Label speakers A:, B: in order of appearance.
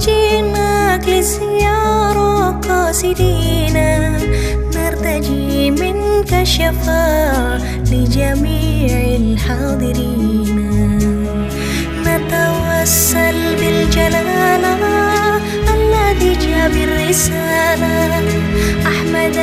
A: في مجلس يارى قاصدينا نرتجي منك الشفاعة لجميع الحاضرين. نتوسل بالجلالة الذي جاب الرسالة أحمد